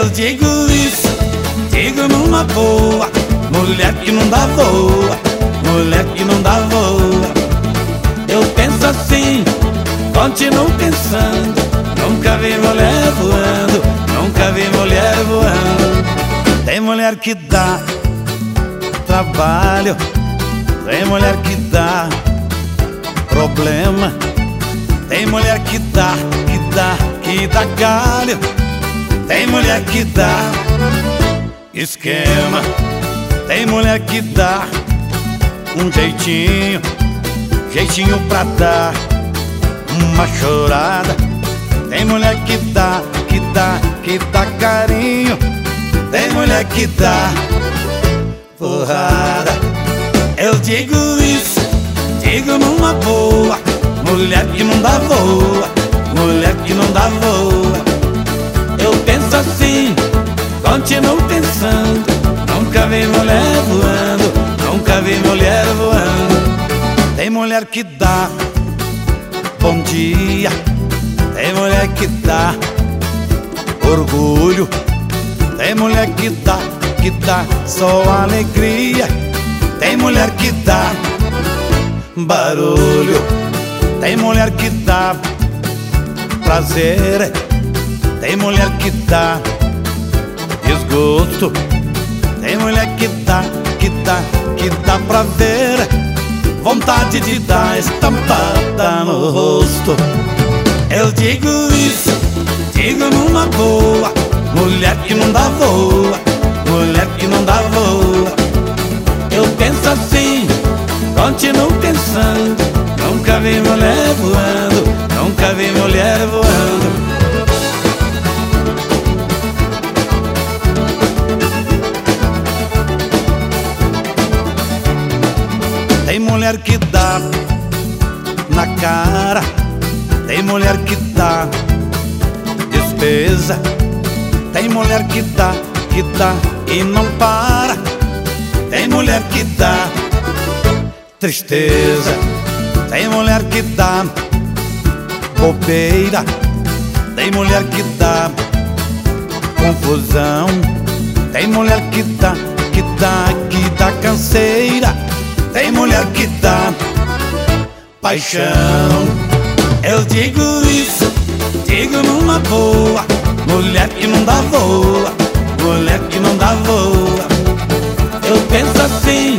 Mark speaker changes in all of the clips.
Speaker 1: Eu digo isso, digo numa boa Mulher que não dá voa, mulher que não dá voa Eu penso assim, continuo pensando Nunca vi mulher voando, nunca vi mulher voando Tem mulher que dá trabalho Tem mulher que dá problema Tem mulher que dá, que dá, que dá galho Tem mulher que dá esquema. Tem mulher que dá um jeitinho Jeitinho pra dar uma chorada. Tem mulher que dá, que dá, que dá carinho. Tem mulher que dá porrada. Eu digo isso, digo numa boa. Mulher que não dá voa, mulher que não dá voa assim, continuo pensando Nunca vi mulher voando, nunca vi mulher voando Tem mulher que dá bom dia Tem mulher que dá orgulho Tem mulher que dá que dá só alegria. Tem mulher que dá barulho. Tem mulher que dá prazer. Tem mulher que dá desgosto. Tem mulher que dá, que dá, que dá pra ver. Vontade de dar estampada no rosto. Eu digo isso, digo numa boa. Mulher que não dá voa mulher que não dá voa Eu penso assim, continuo pensando Nunca vi mulher Tem mulher que dá na cara Tem mulher que dá despesa Tem mulher que dá, que dá e não para. Tem mulher que dá tristeza, tem mulher que dá bobeira, tem mulher que dá confusão, tem mulher que dá, que dá, que dá canseira, tem mulher que dá paixão. Eu digo isso, digo numa boa, mulher que não dá voa mulher que não dá voa Eu penso assim,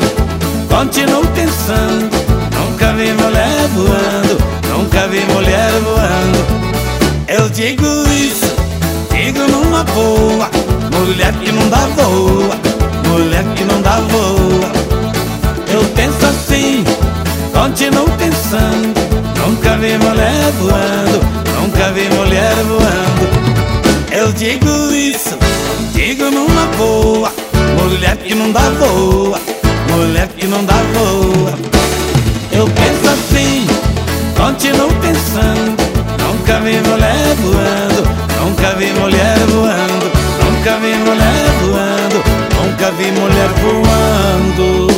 Speaker 1: continuo pensando Nunca vi mulher voando, nunca vi mulher voando. Eu digo isso, digo numa boa Mulher que não dá voa, Nunca vi mulher voando, nunca vi mulher voando Eu digo isso Digo numa boa, mulher que não dá voa, mulher que não dá voa. Eu penso assim, continuo pensando. Nunca vi mulher voando, nunca vi mulher voando, nunca vi mulher voando, nunca vi mulher voando.